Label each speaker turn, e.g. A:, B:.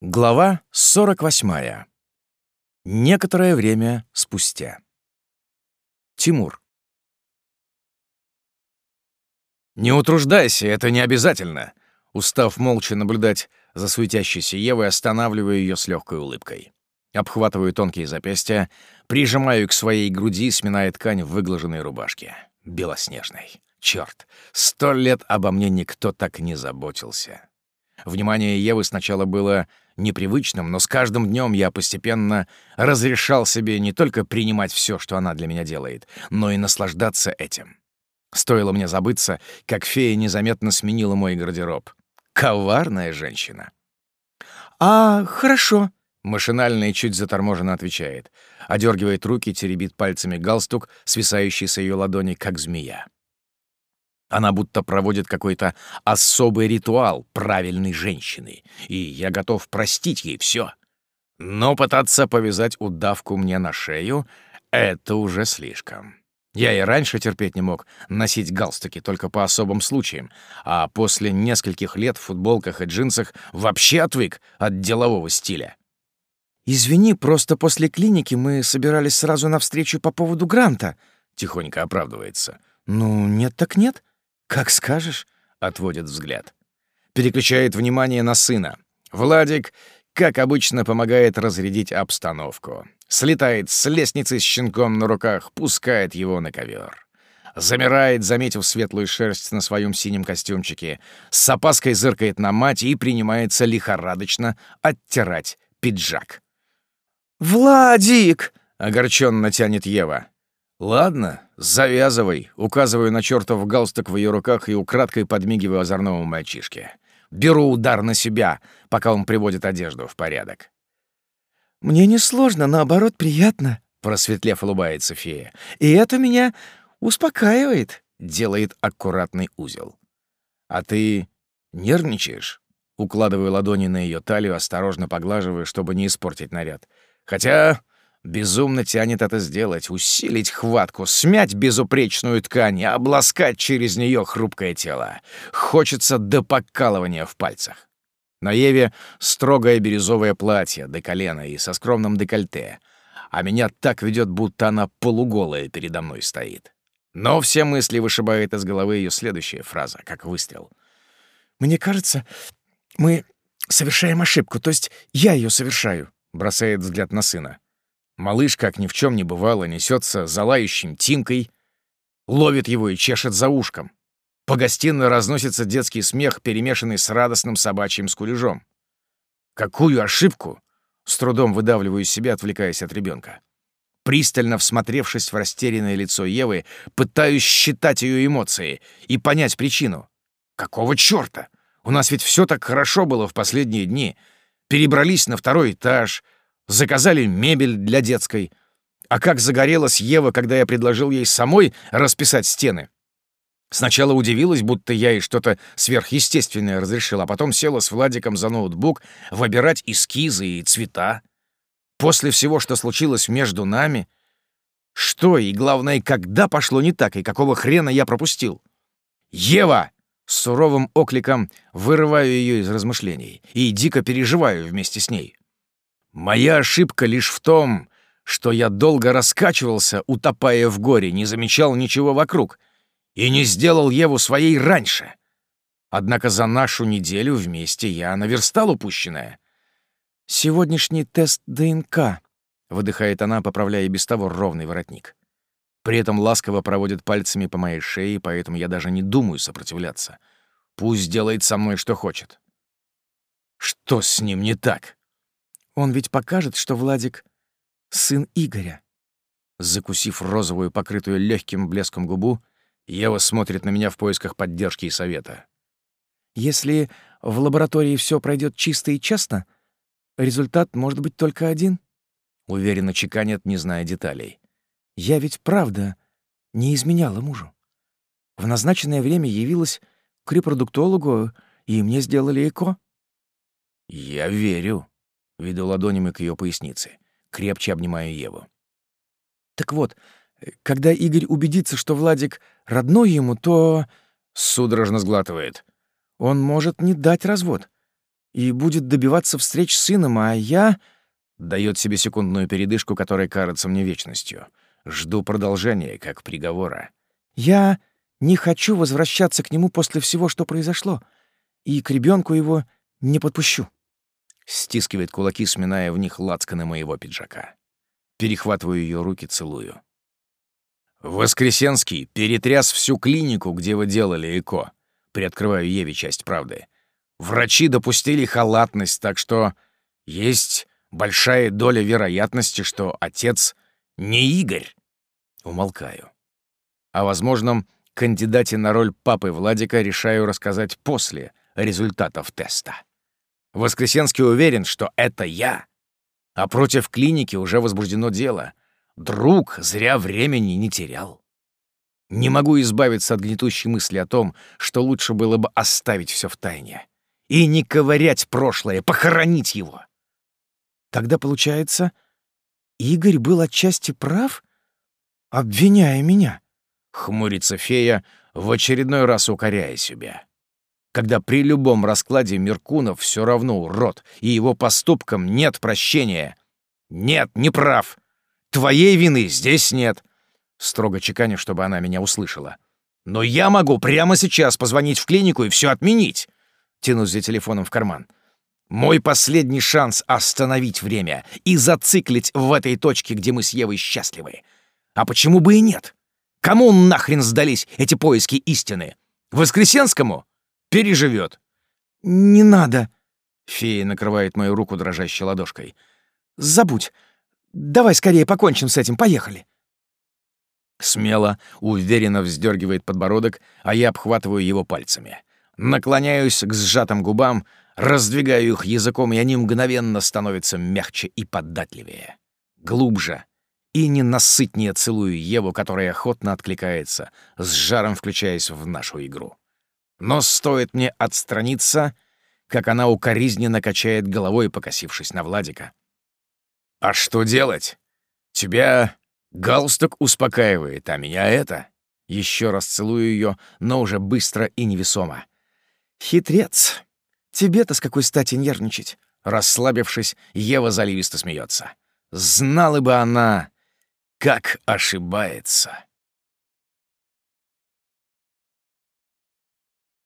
A: Глава 48. Некоторое время спустя. Тимур. «Не утруждайся, это не обязательно!» Устав молча наблюдать за суетящейся Евой, останавливаю ее с легкой улыбкой. Обхватываю тонкие запястья, прижимаю к своей груди, сминая ткань в выглаженной рубашке. Белоснежной. Черт, сто лет обо мне никто так не заботился. Внимание Евы сначала было непривычным, но с каждым днем я постепенно разрешал себе не только принимать все, что она для меня делает, но и наслаждаться этим. Стоило мне забыться, как фея незаметно сменила мой гардероб. Коварная женщина.
B: «А, хорошо», —
A: машинально и чуть заторможенно отвечает. Одергивает руки, теребит пальцами галстук, свисающий с ее ладони, как змея. Она будто проводит какой-то особый ритуал правильной женщины, и я готов простить ей все. Но пытаться повязать удавку мне на шею — это уже слишком. Я и раньше терпеть не мог носить галстуки только по особым случаям, а после нескольких лет в футболках и джинсах вообще отвык от делового стиля.
B: «Извини, просто после клиники мы собирались сразу навстречу по поводу гранта», —
A: тихонько оправдывается.
B: «Ну, нет так нет.
A: «Как скажешь», — отводит взгляд. Переключает внимание на сына. Владик, как обычно, помогает разрядить обстановку. Слетает с лестницы с щенком на руках, пускает его на ковер. Замирает, заметив светлую шерсть на своем синем костюмчике, с опаской зыркает на мать и принимается лихорадочно оттирать пиджак.
B: «Владик!»
A: — огорченно тянет Ева. «Ладно, завязывай», — указываю на чертов галстук в ее руках и украдкой подмигиваю озорному мальчишке. Беру удар на себя, пока он приводит одежду в порядок.
B: «Мне не сложно, наоборот, приятно», —
A: просветлев улыбается фея.
B: «И это меня успокаивает», —
A: делает аккуратный узел. «А ты нервничаешь?» Укладываю ладони на ее талию, осторожно поглаживаю, чтобы не испортить наряд. «Хотя Безумно тянет это сделать, усилить хватку, смять безупречную ткань обласкать через нее хрупкое тело. Хочется до покалывания в пальцах. На Еве строгое бирюзовое платье до колена и со скромным декольте, а меня так ведет, будто она полуголая передо мной стоит. Но все мысли вышибает из головы ее следующая фраза, как выстрел.
B: «Мне кажется, мы совершаем ошибку, то есть я ее совершаю», —
A: бросает взгляд на сына. Малыш, как ни в чем не бывало, несется за лающим Тимкой, ловит его и чешет за ушком. По гостиной разносится детский смех, перемешанный с радостным собачьим скулежом. Какую ошибку? С трудом выдавливаю из себя, отвлекаясь от ребенка. Пристально всмотревшись в растерянное лицо Евы, пытаюсь считать ее эмоции и понять причину. Какого чёрта? У нас ведь все так хорошо было в последние дни. Перебрались на второй этаж — Заказали мебель для детской. А как загорелась Ева, когда я предложил ей самой расписать стены? Сначала удивилась, будто я ей что-то сверхъестественное разрешил, а потом села с Владиком за ноутбук выбирать эскизы и цвета. После всего, что случилось между нами, что и, главное, когда пошло не так, и какого хрена я пропустил? «Ева!» С суровым окликом вырываю ее из размышлений и дико переживаю вместе с ней. Моя ошибка лишь в том, что я долго раскачивался, утопая в горе, не замечал ничего вокруг и не сделал Еву своей раньше. Однако за нашу неделю вместе я наверстал упущенное.
B: «Сегодняшний тест ДНК», —
A: выдыхает она, поправляя без того ровный воротник. При этом ласково проводит пальцами по моей шее, поэтому я даже не думаю сопротивляться. Пусть делает со мной, что хочет. Что с ним не так?
B: Он ведь покажет, что Владик — сын Игоря.
A: Закусив розовую, покрытую легким блеском губу, Ева смотрит на меня в поисках поддержки и совета.
B: Если в лаборатории все пройдет чисто и честно, результат может быть только один.
A: Уверенно чеканят, не зная деталей.
B: Я ведь правда не изменяла мужу. В назначенное время явилась к репродуктологу, и мне сделали ЭКО.
A: Я верю. Веду ладонями к ее пояснице. Крепче обнимаю Еву.
B: «Так вот, когда Игорь убедится, что Владик родной ему, то...»
A: Судорожно сглатывает.
B: «Он может не дать развод. и будет добиваться встреч с сыном, а я...»
A: Дает себе секундную передышку, которая кажется мне вечностью. Жду продолжения, как приговора.
B: «Я не хочу возвращаться к нему после всего, что произошло, и к ребенку его не подпущу».
A: Стискивает кулаки, сминая в них лацканы моего пиджака. Перехватываю ее руки, целую. Воскресенский перетряс всю клинику, где вы делали ЭКО. Приоткрываю Еве часть правды. Врачи допустили халатность, так что есть большая доля вероятности, что отец не Игорь. Умолкаю. О возможном кандидате на роль папы Владика решаю рассказать после результатов теста. Воскресенский уверен, что это я. А против клиники уже возбуждено дело. Друг зря времени не терял. Не могу избавиться от гнетущей мысли о том, что лучше было бы оставить все в тайне. И не ковырять прошлое, похоронить его.
B: Тогда, получается, Игорь был отчасти прав, обвиняя меня.
A: Хмурится фея, в очередной раз укоряя себя. Когда при любом раскладе Меркунов все равно урод, и его поступкам нет прощения. Нет, не прав. Твоей вины здесь нет. Строго чеканю, чтобы она меня услышала. Но я могу прямо сейчас позвонить в клинику и все отменить. Тянусь за телефоном в карман. Мой последний шанс остановить время и зациклить в этой точке, где мы с Евой счастливы. А почему бы и нет? Кому нахрен сдались эти поиски истины? Воскресенскому? Переживет.
B: «Не надо!»
A: — фея накрывает мою руку дрожащей ладошкой.
B: «Забудь. Давай скорее покончим с этим. Поехали!»
A: Смело, уверенно вздергивает подбородок, а я обхватываю его пальцами. Наклоняюсь к сжатым губам, раздвигаю их языком, и они мгновенно становятся мягче и податливее. Глубже и ненасытнее целую Еву, которая охотно откликается, с жаром включаясь в нашу игру. Но стоит мне отстраниться, как она укоризненно качает головой, покосившись на Владика. «А что делать? Тебя галстук успокаивает, а меня это...» Еще раз целую ее, но уже быстро и невесомо.
B: «Хитрец! Тебе-то с какой стати нервничать?»
A: Расслабившись, Ева заливисто смеется. «Знала бы она, как ошибается!»